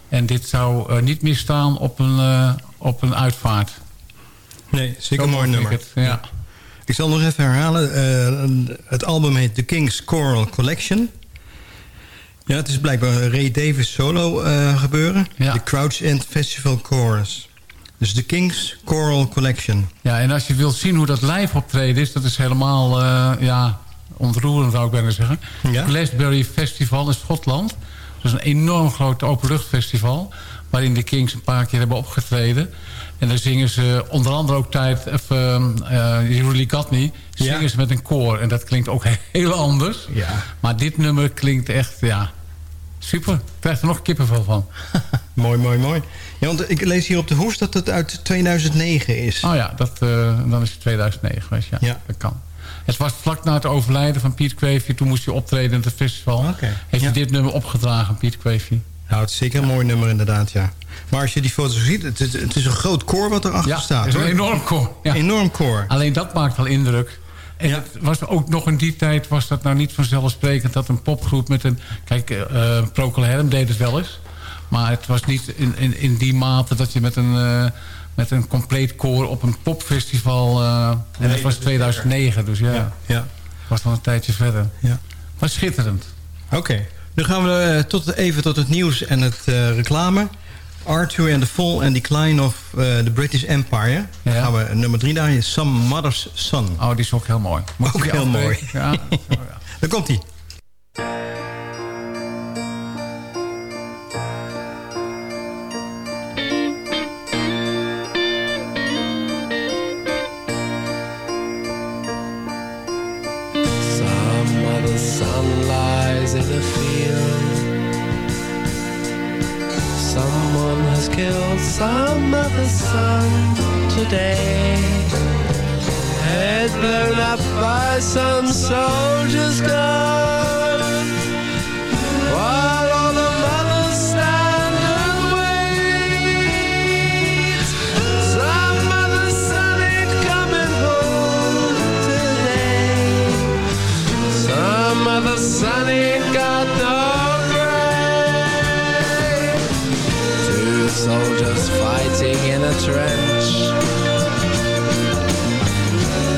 En dit zou eh, niet meer staan op een, eh, op een uitvaart. Nee, zeker een mooi nummer. het, ja. Ik zal nog even herhalen. Het album heet The King's Choral Collection. Ja, het is blijkbaar een Ray Davis solo gebeuren. De Crouch End Festival Chorus. Dus The King's Choral Collection. Ja, en als je wilt zien hoe dat live optreden is... dat is helemaal eh, ja, ontroerend, zou ik bijna zeggen. Ja? Glastonbury Festival in Schotland. Dat is een enorm groot openluchtfestival. waarin de Kings een paar keer hebben opgetreden. En dan zingen ze onder andere ook tijd... Of, uh, You Really Got Me... zingen Ja. ze met een koor. En dat klinkt ook heel anders. Ja. Maar dit nummer klinkt echt, ja... Super. Ik krijg er nog kippenvel van. Mooi, mooi, mooi. Ja, want ik lees hier op de hoes dat het uit 2009 is. Oh ja, dat, eh, dan is het 2009 geweest. Ja, Ja. dat kan. Het was vlak na het overlijden van Piet Quavey. Toen moest hij optreden in het festival. Heeft Ja. hij dit nummer opgedragen, Piet Quavey. Nou, het is zeker een mooi nummer inderdaad, ja. Maar als je die foto's ziet, het is, het is een groot koor wat erachter staat. het is een hoor. enorm koor. Enorm koor. Alleen dat maakt wel indruk. En Ja. het was ook nog in die tijd was dat nou niet vanzelfsprekend... dat een popgroep met een... Kijk, eh, Procol Harum deed het wel eens. Maar het was niet in, in, in die mate dat je met een, eh, met een compleet koor... op een popfestival... eh, en dat was dat is 2009, dus ja, Ja, ja. was wel een tijdje verder. ja. Maar schitterend. Oké. Nu gaan we eh, tot, even tot het nieuws en het reclame. Arthur and the Fall and Decline of the British Empire. Dan Ja. gaan we nummer drie draaien. Some Mother's Son. Oh, die is ook heel mooi. Ook heel mooi. Ja, zo, ja. lies in a field. Someone has killed some other son today. Head blown up by some soldier's gun. Fighting in a trench.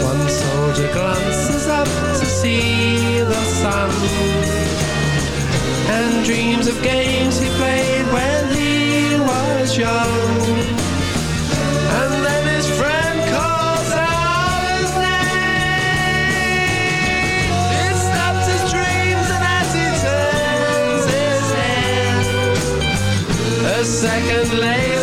One soldier glances up to see the sun and dreams of games he played when he was young. And then his friend calls out his name. It stops his dreams and as he turns his head, a second later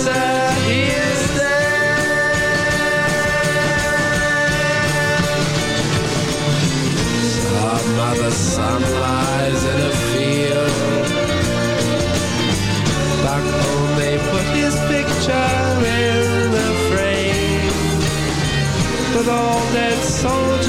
But all dead soldiers